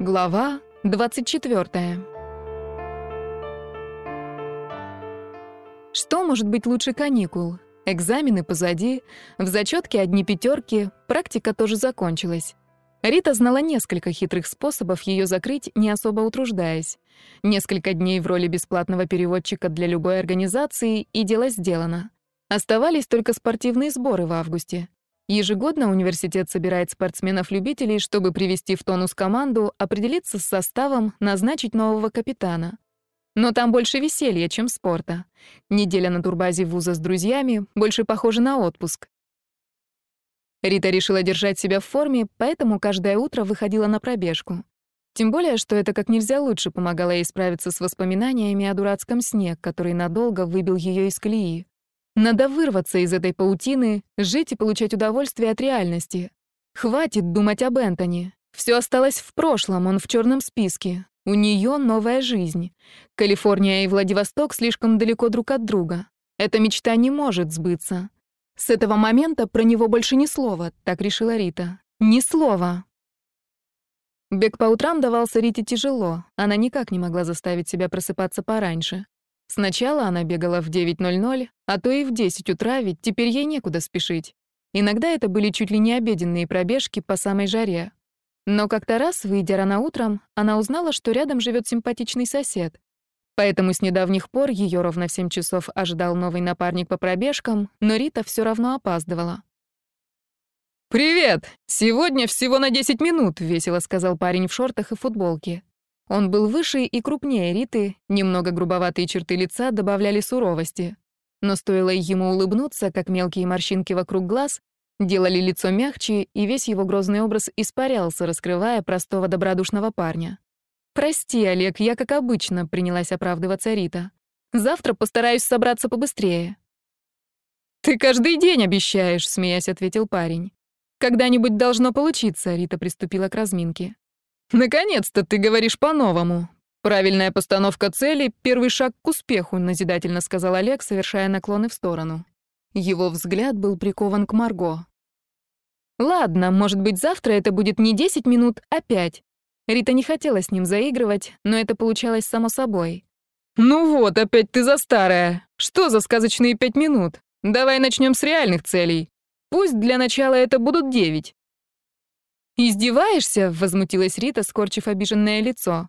Глава 24. Что может быть лучше каникул? Экзамены позади, в зачетке одни пятерки, практика тоже закончилась. Рита знала несколько хитрых способов ее закрыть, не особо утруждаясь. Несколько дней в роли бесплатного переводчика для любой организации, и дело сделано. Оставались только спортивные сборы в августе. Ежегодно университет собирает спортсменов-любителей, чтобы привести в тонус команду, определиться с составом, назначить нового капитана. Но там больше веселья, чем спорта. Неделя на турбазе вуза с друзьями больше похожа на отпуск. Рита решила держать себя в форме, поэтому каждое утро выходила на пробежку. Тем более, что это как нельзя лучше помогало ей справиться с воспоминаниями о дурацком сне, который надолго выбил ее из колеи. Надо вырваться из этой паутины, жить и получать удовольствие от реальности. Хватит думать об Энтони. Все осталось в прошлом, он в черном списке. У нее новая жизнь. Калифорния и Владивосток слишком далеко друг от друга. Эта мечта не может сбыться. С этого момента про него больше ни слова, так решила Рита. Ни слова. Бег по утрам давался Рите тяжело. Она никак не могла заставить себя просыпаться пораньше. Сначала она бегала в 9.00, а то и в 10 утра, ведь теперь ей некуда спешить. Иногда это были чуть ли не обеденные пробежки по самой жаре. Но как-то раз, выйдя рано утром, она узнала, что рядом живет симпатичный сосед. Поэтому с недавних пор ее ровно в 7 часов ожидал новый напарник по пробежкам, но Рита все равно опаздывала. «Привет! Сегодня всего на 10 минут», — весело сказал парень в шортах и футболке. Он был выше и крупнее Риты, немного грубоватые черты лица добавляли суровости. Но стоило ему улыбнуться, как мелкие морщинки вокруг глаз делали лицо мягче, и весь его грозный образ испарялся, раскрывая простого добродушного парня. «Прости, Олег, я, как обычно», — принялась оправдываться Рита. «Завтра постараюсь собраться побыстрее». «Ты каждый день обещаешь», — смеясь ответил парень. «Когда-нибудь должно получиться», — Рита приступила к разминке. «Наконец-то ты говоришь по-новому. Правильная постановка цели — первый шаг к успеху», — назидательно сказал Олег, совершая наклоны в сторону. Его взгляд был прикован к Марго. «Ладно, может быть, завтра это будет не 10 минут, а 5». Рита не хотела с ним заигрывать, но это получалось само собой. «Ну вот, опять ты за старая. Что за сказочные пять минут? Давай начнем с реальных целей. Пусть для начала это будут девять. «Издеваешься?» — возмутилась Рита, скорчив обиженное лицо.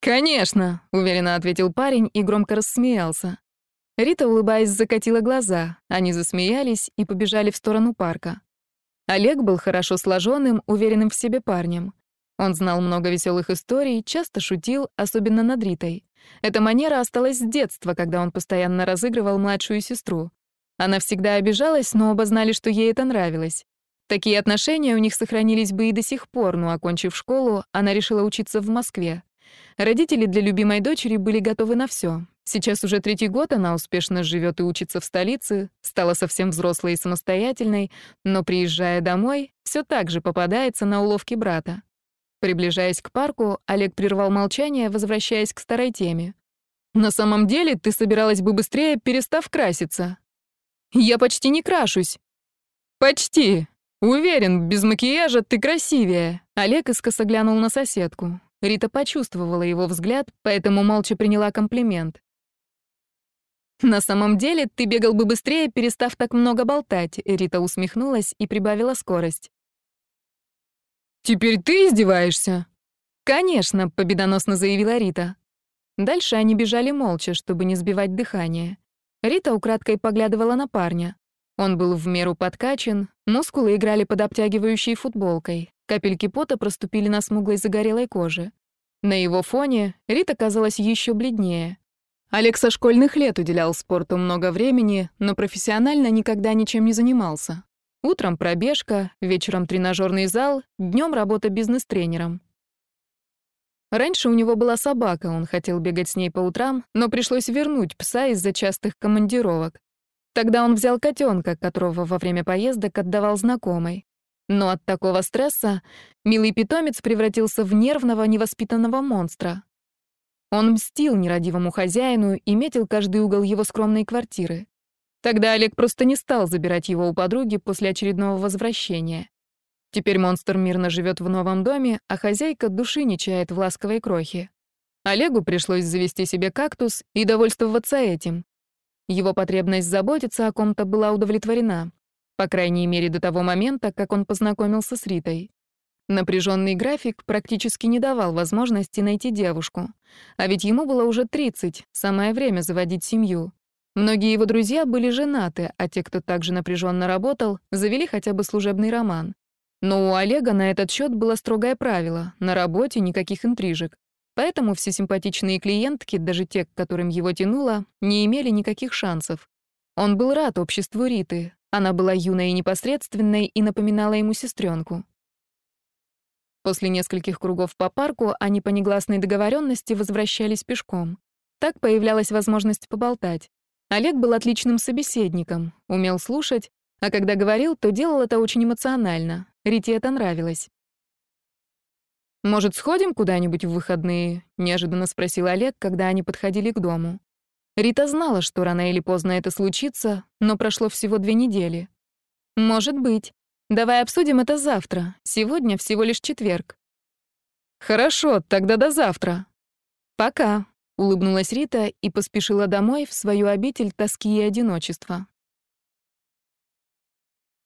«Конечно», — уверенно ответил парень и громко рассмеялся. Рита, улыбаясь, закатила глаза. Они засмеялись и побежали в сторону парка. Олег был хорошо сложенным, уверенным в себе парнем. Он знал много веселых историй, часто шутил, особенно над Ритой. Эта манера осталась с детства, когда он постоянно разыгрывал младшую сестру. Она всегда обижалась, но оба знали, что ей это нравилось. Такие отношения у них сохранились бы и до сих пор, но, окончив школу, она решила учиться в Москве. Родители для любимой дочери были готовы на все. Сейчас уже третий год она успешно живет и учится в столице, стала совсем взрослой и самостоятельной, но, приезжая домой, все так же попадается на уловки брата. Приближаясь к парку, Олег прервал молчание, возвращаясь к старой теме. «На самом деле ты собиралась бы быстрее, перестав краситься». «Я почти не крашусь». «Почти. «Уверен, без макияжа ты красивее». Олег искоса глянул на соседку. Рита почувствовала его взгляд, поэтому молча приняла комплимент. «На самом деле, ты бегал бы быстрее, перестав так много болтать», Рита усмехнулась и прибавила скорость. «Теперь ты издеваешься?» «Конечно», — победоносно заявила Рита. Дальше они бежали молча, чтобы не сбивать дыхание. Рита украдкой поглядывала на парня. Он был в меру подкачан, мускулы играли под обтягивающей футболкой, капельки пота проступили на смуглой загорелой коже. На его фоне Рита казалась еще бледнее. Олег со школьных лет уделял спорту много времени, но профессионально никогда ничем не занимался. Утром пробежка, вечером тренажерный зал, днем работа бизнес-тренером. Раньше у него была собака, он хотел бегать с ней по утрам, но пришлось вернуть пса из-за частых командировок. Тогда он взял котенка, которого во время поездок отдавал знакомой. Но от такого стресса милый питомец превратился в нервного, невоспитанного монстра. Он мстил нерадивому хозяину и метил каждый угол его скромной квартиры. Тогда Олег просто не стал забирать его у подруги после очередного возвращения. Теперь монстр мирно живет в новом доме, а хозяйка души не чает в ласковой крохе. Олегу пришлось завести себе кактус и довольствоваться этим. Его потребность заботиться о ком-то была удовлетворена, по крайней мере до того момента, как он познакомился с Ритой. Напряженный график практически не давал возможности найти девушку. А ведь ему было уже 30, самое время заводить семью. Многие его друзья были женаты, а те, кто также напряженно работал, завели хотя бы служебный роман. Но у Олега на этот счет было строгое правило — на работе никаких интрижек. Поэтому все симпатичные клиентки, даже те, к которым его тянуло, не имели никаких шансов. Он был рад обществу Риты. Она была юной и непосредственной и напоминала ему сестренку. После нескольких кругов по парку они по негласной договоренности возвращались пешком. Так появлялась возможность поболтать. Олег был отличным собеседником, умел слушать, а когда говорил, то делал это очень эмоционально. Рите это нравилось. «Может, сходим куда-нибудь в выходные?» — неожиданно спросил Олег, когда они подходили к дому. Рита знала, что рано или поздно это случится, но прошло всего две недели. «Может быть», Давай обсудим это завтра. Сегодня всего лишь четверг. Хорошо, тогда до завтра. Пока, улыбнулась Рита и поспешила домой в свою обитель тоски и одиночества.